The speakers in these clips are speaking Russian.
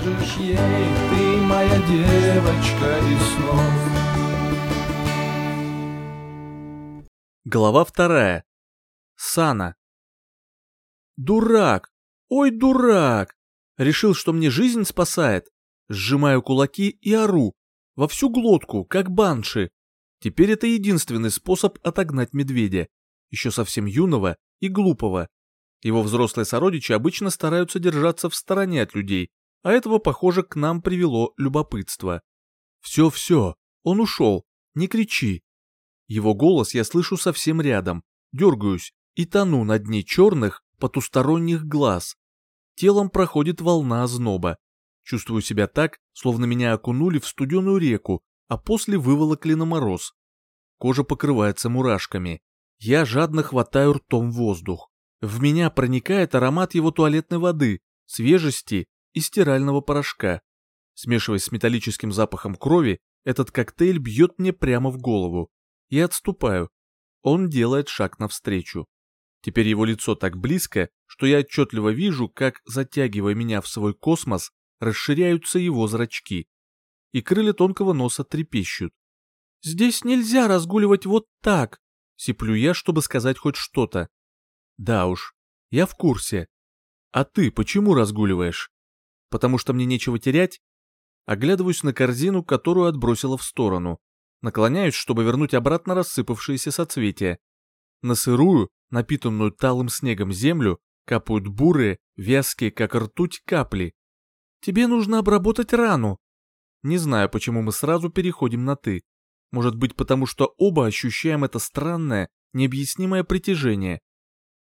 скажешь ей, ты моя девочка из снов. Глава вторая. Сана. Дурак! Ой, дурак! Решил, что мне жизнь спасает. Сжимаю кулаки и ору. Во всю глотку, как банши. Теперь это единственный способ отогнать медведя. Еще совсем юного и глупого. Его взрослые сородичи обычно стараются держаться в стороне от людей, а этого, похоже, к нам привело любопытство. «Все-все, он ушел, не кричи». Его голос я слышу совсем рядом, дергаюсь и тону на дне черных, потусторонних глаз. Телом проходит волна озноба. Чувствую себя так, словно меня окунули в студеную реку, а после выволокли на мороз. Кожа покрывается мурашками. Я жадно хватаю ртом воздух. В меня проникает аромат его туалетной воды, свежести и стирального порошка. Смешиваясь с металлическим запахом крови, этот коктейль бьет мне прямо в голову. Я отступаю. Он делает шаг навстречу. Теперь его лицо так близко, что я отчетливо вижу, как, затягивая меня в свой космос, расширяются его зрачки. И крылья тонкого носа трепещут. «Здесь нельзя разгуливать вот так!» — сиплю я, чтобы сказать хоть что-то. «Да уж, я в курсе. А ты почему разгуливаешь?» «Потому что мне нечего терять?» Оглядываюсь на корзину, которую отбросила в сторону. Наклоняюсь, чтобы вернуть обратно рассыпавшиеся соцветия. На сырую, напитанную талым снегом землю, капают бурые, вязкие, как ртуть, капли. «Тебе нужно обработать рану». Не знаю, почему мы сразу переходим на «ты». Может быть, потому что оба ощущаем это странное, необъяснимое притяжение.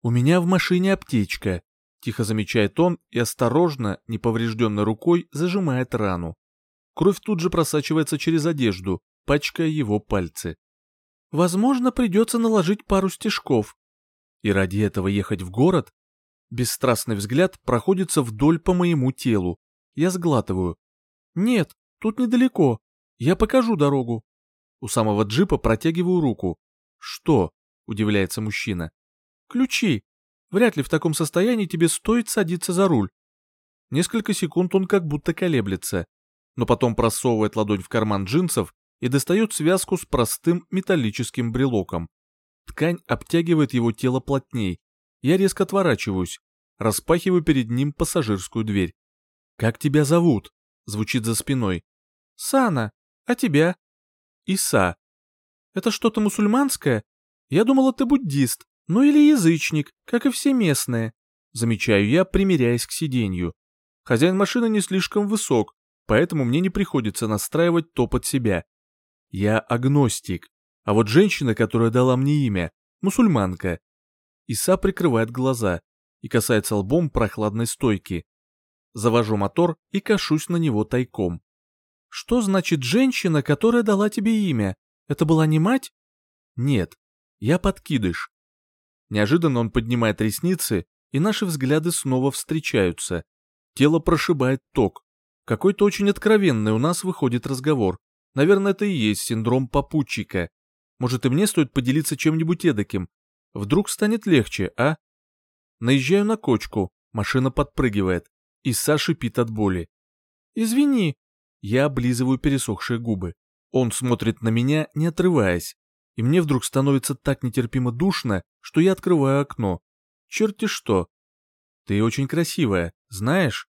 «У меня в машине аптечка», — тихо замечает он и осторожно, неповрежденной рукой, зажимает рану. Кровь тут же просачивается через одежду, пачкая его пальцы. «Возможно, придется наложить пару стежков. И ради этого ехать в город?» Бесстрастный взгляд проходится вдоль по моему телу. Я сглатываю. «Нет, тут недалеко. Я покажу дорогу». У самого джипа протягиваю руку. «Что?» — удивляется мужчина. «Ключи. Вряд ли в таком состоянии тебе стоит садиться за руль». Несколько секунд он как будто колеблется, но потом просовывает ладонь в карман джинсов и достает связку с простым металлическим брелоком. Ткань обтягивает его тело плотней. Я резко отворачиваюсь, распахиваю перед ним пассажирскую дверь. «Как тебя зовут?» — звучит за спиной. «Сана. А тебя?» Иса. Это что-то мусульманское? Я думала, ты буддист, ну или язычник, как и все местные. Замечаю я, примеряясь к сиденью. Хозяин машины не слишком высок, поэтому мне не приходится настраивать то под себя. Я агностик, а вот женщина, которая дала мне имя, мусульманка. Иса прикрывает глаза и касается лбом прохладной стойки. Завожу мотор и кашусь на него тайком. Что значит женщина, которая дала тебе имя? Это была не мать? Нет, я подкидыш. Неожиданно он поднимает ресницы, и наши взгляды снова встречаются. Тело прошибает ток. Какой-то очень откровенный у нас выходит разговор. Наверное, это и есть синдром попутчика. Может, и мне стоит поделиться чем-нибудь эдаким. Вдруг станет легче, а? Наезжаю на кочку, машина подпрыгивает, и Саша пит от боли. «Извини, я облизываю пересохшие губы. Он смотрит на меня, не отрываясь. И мне вдруг становится так нетерпимо душно, что я открываю окно. Черти что. Ты очень красивая, знаешь?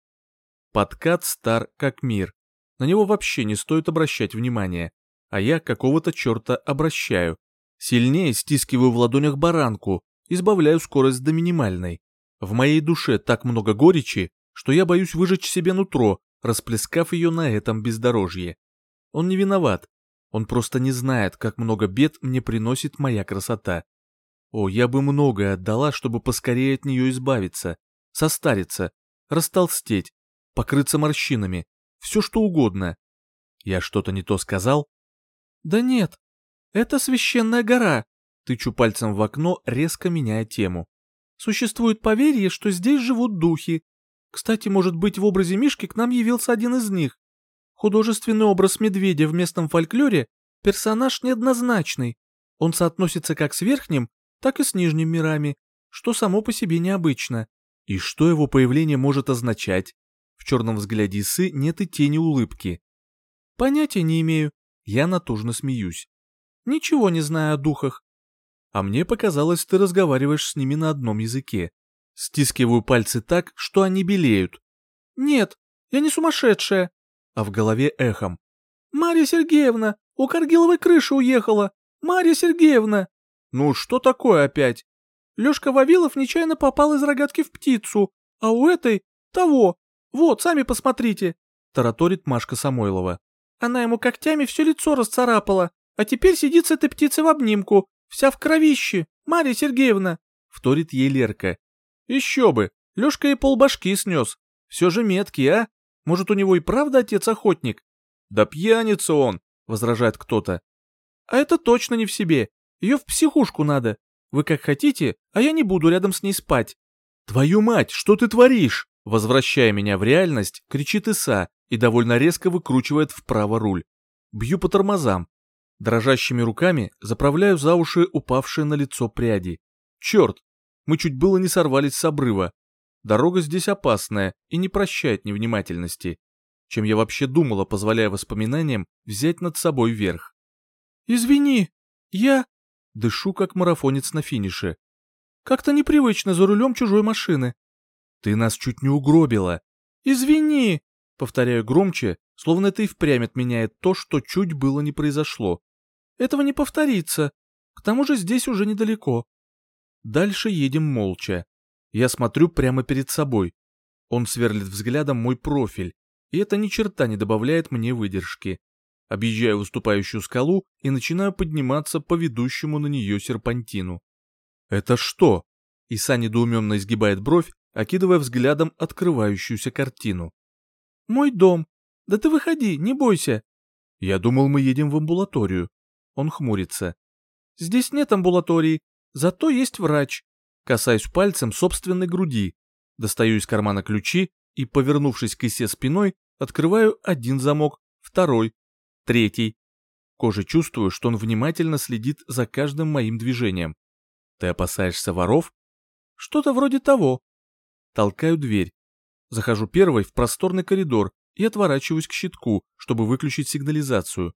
Подкат стар как мир. На него вообще не стоит обращать внимания. А я какого-то черта обращаю. Сильнее стискиваю в ладонях баранку, избавляю скорость до минимальной. В моей душе так много горечи, что я боюсь выжечь себе нутро, расплескав ее на этом бездорожье. Он не виноват, он просто не знает, как много бед мне приносит моя красота. О, я бы многое отдала, чтобы поскорее от нее избавиться, состариться, растолстеть, покрыться морщинами, все что угодно. Я что-то не то сказал? Да нет, это священная гора, тычу пальцем в окно, резко меняя тему. Существует поверье, что здесь живут духи, кстати, может быть, в образе Мишки к нам явился один из них. Художественный образ медведя в местном фольклоре – персонаж неоднозначный. Он соотносится как с верхним, так и с нижним мирами, что само по себе необычно. И что его появление может означать? В черном взгляде Исы нет и тени улыбки. Понятия не имею. Я натужно смеюсь. Ничего не знаю о духах. А мне показалось, ты разговариваешь с ними на одном языке. Стискиваю пальцы так, что они белеют. Нет, я не сумасшедшая. А в голове эхом. Марья Сергеевна, у Каргиловой крыша уехала. Марья Сергеевна. Ну что такое опять? Лёшка Вавилов нечаянно попал из рогатки в птицу, а у этой — того. Вот, сами посмотрите, — тараторит Машка Самойлова. Она ему когтями все лицо расцарапала, а теперь сидит с этой птицей в обнимку, вся в кровище, Марья Сергеевна, — вторит ей Лерка. Еще бы, Лёшка ей полбашки снес. Все же меткий, а? Может, у него и правда отец охотник? Да пьяница он, — возражает кто-то. А это точно не в себе. Ее в психушку надо. Вы как хотите, а я не буду рядом с ней спать. Твою мать, что ты творишь? Возвращая меня в реальность, кричит Иса и довольно резко выкручивает вправо руль. Бью по тормозам. Дрожащими руками заправляю за уши упавшие на лицо пряди. Черт, мы чуть было не сорвались с обрыва. Дорога здесь опасная и не прощает невнимательности. Чем я вообще думала, позволяя воспоминаниям взять над собой верх. «Извини, я...» Дышу, как марафонец на финише. Как-то непривычно за рулем чужой машины. Ты нас чуть не угробила. Извини, повторяю громче, словно это и впрямь отменяет то, что чуть было не произошло. Этого не повторится. К тому же здесь уже недалеко. Дальше едем молча. Я смотрю прямо перед собой. Он сверлит взглядом мой профиль, и это ни черта не добавляет мне выдержки. Объезжаю выступающую скалу и начинаю подниматься по ведущему на нее серпантину. «Это что?» Иса недоуменно изгибает бровь, окидывая взглядом открывающуюся картину. «Мой дом. Да ты выходи, не бойся». «Я думал, мы едем в амбулаторию». Он хмурится. «Здесь нет амбулатории, зато есть врач». Касаюсь пальцем собственной груди, достаю из кармана ключи и, повернувшись к Исе спиной, открываю один замок, второй, Третий. Кожей чувствую, что он внимательно следит за каждым моим движением. Ты опасаешься воров? Что-то вроде того. Толкаю дверь. Захожу первой в просторный коридор и отворачиваюсь к щитку, чтобы выключить сигнализацию.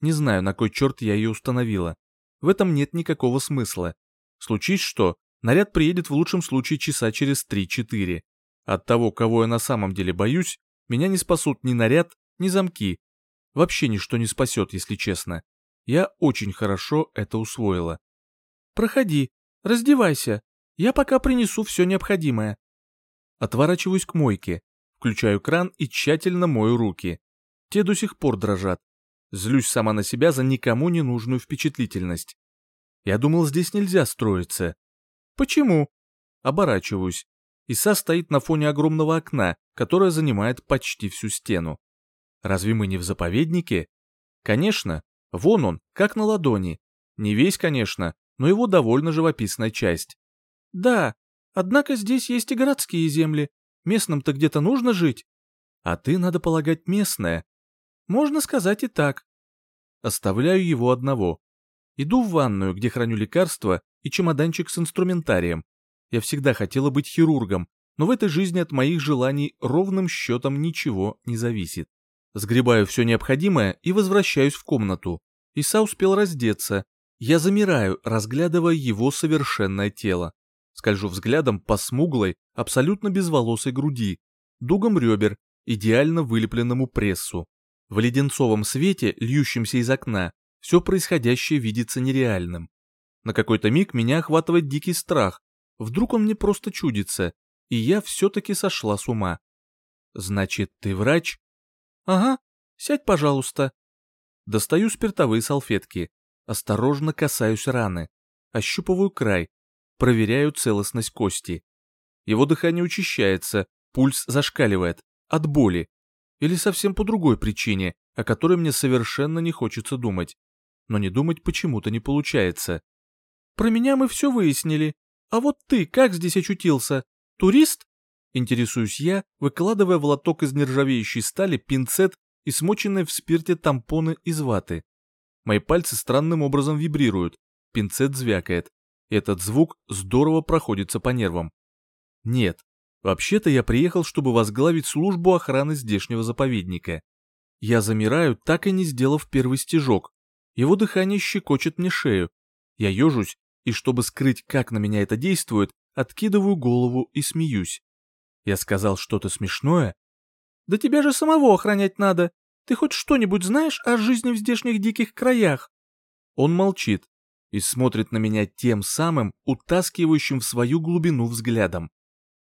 Не знаю, на кой черт я ее установила. В этом нет никакого смысла. Случись что, наряд приедет в лучшем случае часа через 3-4. От того, кого я на самом деле боюсь, меня не спасут ни наряд, ни замки, Вообще ничто не спасет, если честно. Я очень хорошо это усвоила. «Проходи, раздевайся, я пока принесу все необходимое». Отворачиваюсь к мойке, включаю кран и тщательно мою руки. Те до сих пор дрожат. Злюсь сама на себя за никому не нужную впечатлительность. Я думал, здесь нельзя строиться. Почему? Оборачиваюсь. Иса стоит на фоне огромного окна, которое занимает почти всю стену. Разве мы не в заповеднике? Конечно, вон он, как на ладони. Не весь, конечно, но его довольно живописная часть. Да, однако здесь есть и городские земли. Местным-то где-то нужно жить. А ты, надо полагать, местная. Можно сказать и так. Оставляю его одного. Иду в ванную, где храню лекарства и чемоданчик с инструментарием. Я всегда хотела быть хирургом, но в этой жизни от моих желаний ровным счетом ничего не зависит. Сгребаю все необходимое и возвращаюсь в комнату. Иса успел раздеться. Я замираю, разглядывая его совершенное тело. Скольжу взглядом по смуглой, абсолютно безволосой груди, дугам ребер, идеально вылепленному прессу. В леденцовом свете, льющемся из окна, все происходящее видится нереальным. На какой-то миг меня охватывает дикий страх. Вдруг он мне просто чудится, и я все-таки сошла с ума. Значит, ты врач? «Ага, сядь, пожалуйста». Достаю спиртовые салфетки, осторожно касаюсь раны, ощупываю край, проверяю целостность кости. Его дыхание учащается, пульс зашкаливает, от боли. Или совсем по другой причине, о которой мне совершенно не хочется думать. Но не думать почему-то не получается. Про меня мы все выяснили. А вот ты как здесь очутился? Турист? Интересуюсь я, выкладывая в лоток из нержавеющей стали пинцет и смоченные в спирте тампоны из ваты. Мои пальцы странным образом вибрируют, пинцет звякает. Этот звук здорово проходится по нервам. Нет, Вообще-то я приехал, чтобы возглавить службу охраны здешнего заповедника. Я замираю, так и не сделав первый стежок. Его дыхание щекочет мне шею. Я ежусь, и чтобы скрыть, как на меня это действует, откидываю голову и смеюсь. Я сказал что-то смешное? Да тебя же самого охранять надо. Ты хоть что-нибудь знаешь о жизни в здешних диких краях? Он молчит и смотрит на меня тем самым, утаскивающим в свою глубину взглядом.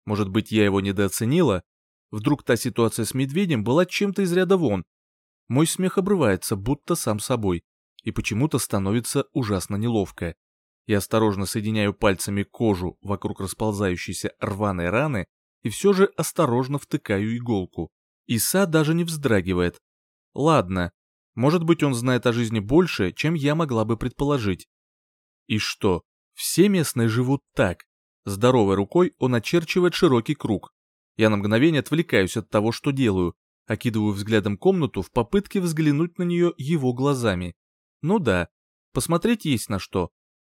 Может быть, я его недооценила? Вдруг та ситуация с медведем была чем-то из ряда вон? Мой смех обрывается, будто сам собой, и почему-то становится ужасно неловко. Я осторожно соединяю пальцами кожу вокруг расползающейся рваной раны все же осторожно втыкаю иголку. Иса даже не вздрагивает. Ладно, может быть он знает о жизни больше, чем я могла бы предположить. И что, все местные живут так? Здоровой рукой он очерчивает широкий круг. Я на мгновение отвлекаюсь от того, что делаю, окидываю взглядом комнату в попытке взглянуть на нее его глазами. Ну да, посмотреть есть на что.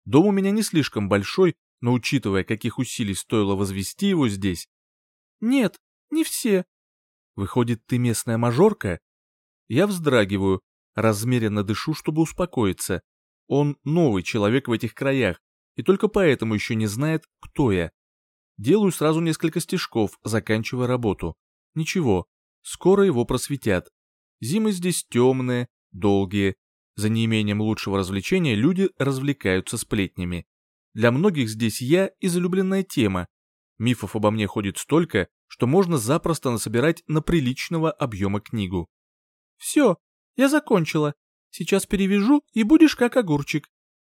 Дом у меня не слишком большой, но учитывая, каких усилий стоило возвести его здесь. Нет, не все. Выходит, ты местная мажорка? Я вздрагиваю, размеренно дышу, чтобы успокоиться. Он новый человек в этих краях, и только поэтому еще не знает, кто я. Делаю сразу несколько стежков, заканчивая работу. Ничего, скоро его просветят. Зимы здесь темные, долгие. За неимением лучшего развлечения люди развлекаются сплетнями. Для многих здесь я излюбленная тема. Мифов обо мне ходит столько, что можно запросто насобирать на приличного объема книгу. «Все, я закончила. Сейчас перевяжу, и будешь как огурчик.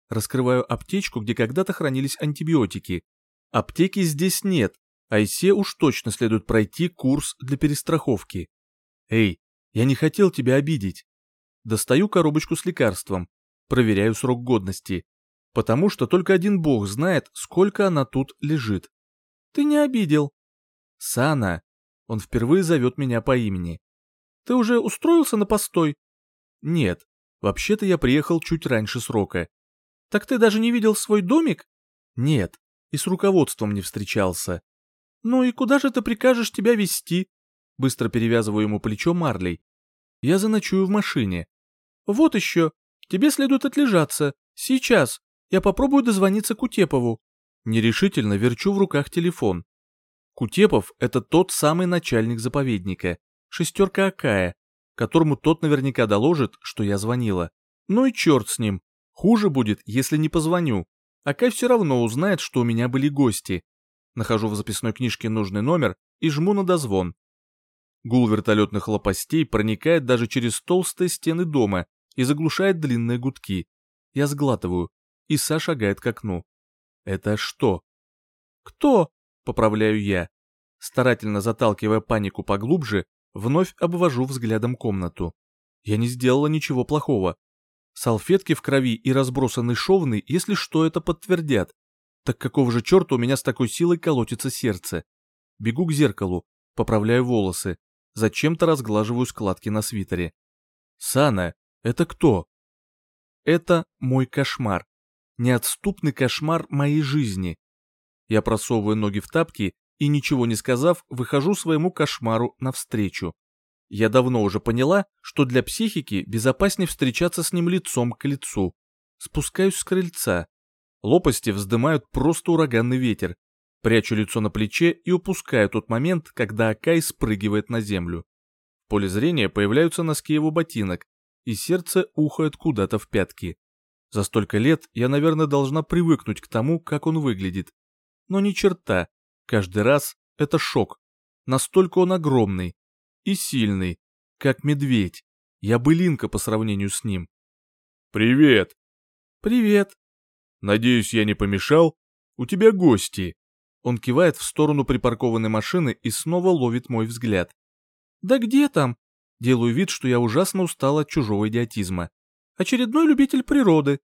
Раскрываю аптечку, где когда-то хранились антибиотики. Аптеки здесь нет, а Исе уж точно следует пройти курс для перестраховки. Эй, я не хотел тебя обидеть. Достаю коробочку с лекарством, проверяю срок годности, потому что только один бог знает, сколько она тут лежит. Ты не обидел. Сана. Он впервые зовет меня по имени. Ты уже устроился на постой? Нет, вообще-то я приехал чуть раньше срока. Так ты даже не видел свой домик? Нет, и с руководством не встречался. Ну и куда же ты прикажешь тебя вести? Быстро перевязываю ему плечо Марлей. Я заночую в машине. Вот еще, тебе следует отлежаться. Сейчас. Я попробую дозвониться Кутепову. Нерешительно верчу в руках телефон. Кутепов — это тот самый начальник заповедника, шестерка Акая, которому тот наверняка доложит, что я звонила. Ну и черт с ним, Хуже будет, если не позвоню. А Кай все равно узнает, что у меня были гости. Нахожу в записной книжке нужный номер и жму на дозвон. Гул вертолетных лопастей проникает даже через толстые стены дома и заглушает длинные гудки. Я сглатываю. Иса шагает к окну. Это что? Кто? Поправляю я. Старательно заталкивая панику поглубже, вновь обвожу взглядом комнату. Я не сделала ничего плохого. Салфетки в крови и разбросанный шовный, если что, это подтвердят. Так какого же черта у меня с такой силой колотится сердце? Бегу к зеркалу, поправляю волосы, зачем-то разглаживаю складки на свитере. Сана, это кто? Это мой кошмар. Неотступный кошмар моей жизни. Я просовываю ноги в тапки и, ничего не сказав, выхожу своему кошмару навстречу. Я давно уже поняла, что для психики безопаснее встречаться с ним лицом к лицу. Спускаюсь с крыльца. Лопасти вздымают просто ураганный ветер. Прячу лицо на плече и упускаю тот момент, когда Акай спрыгивает на землю. В поле зрения появляются носки его ботинок, и сердце ухает куда-то в пятки. За столько лет я, наверное, должна привыкнуть к тому, как он выглядит. Но ни черта. Каждый раз это шок. Настолько он огромный, и сильный, как медведь. Я былинка по сравнению с ним. «Привет!» «Привет!» «Надеюсь, я не помешал? У тебя гости!» Он кивает в сторону припаркованной машины и снова ловит мой взгляд. «Да где там?» Делаю вид, что я ужасно устал от чужого идиотизма. «Очередной любитель природы!»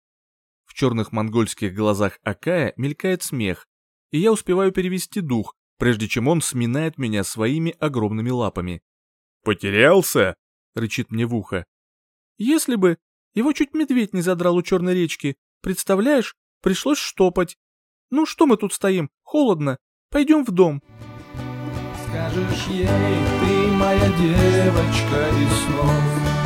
В черных монгольских глазах Акая мелькает смех, и я успеваю перевести дух, прежде чем он сминает меня своими огромными лапами. «Потерялся?» — рычит мне в ухо. «Если бы. Его чуть медведь не задрал у черной речки. Представляешь, пришлось штопать. Ну что мы тут стоим? Холодно. Пойдем в дом». скажешь ей, ты моя девочка из.